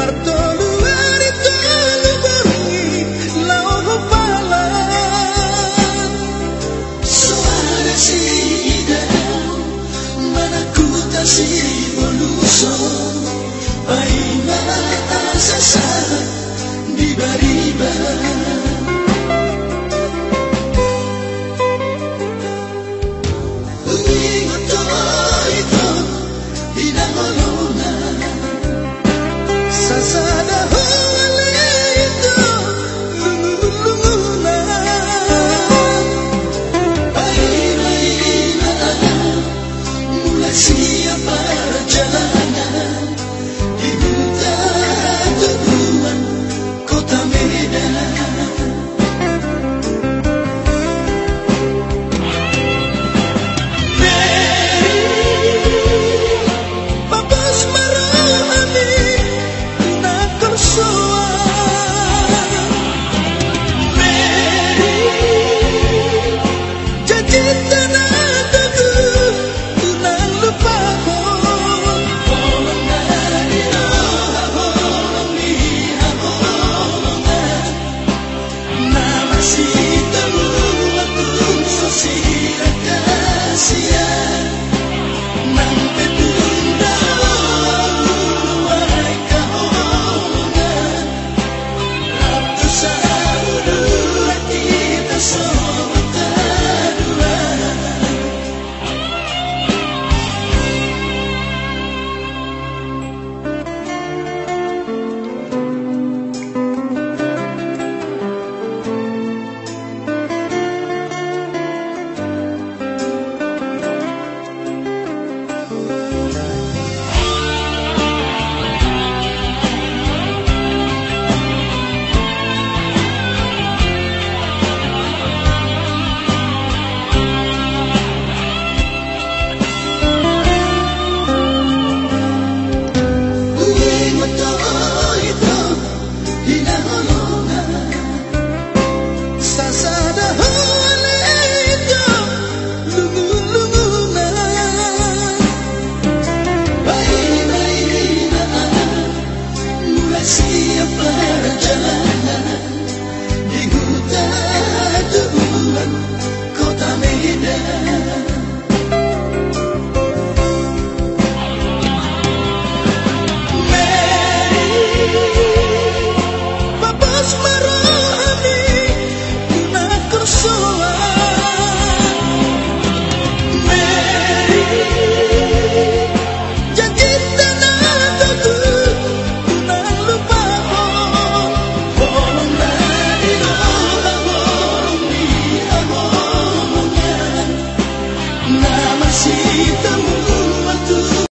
martor. answer.